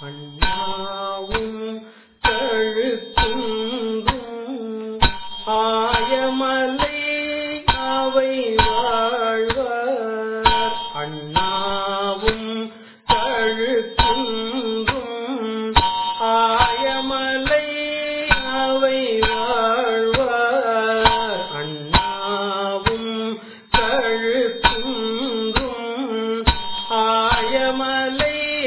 அண்ணாவும் தழுத்தும் ஆயமலை அவை வாழ்வர். அண்ணாவும் தழுத்தும் ஆயமலை அவை வாழ்வர். அண்ணாவும் தழுத்தும் ஆயமலை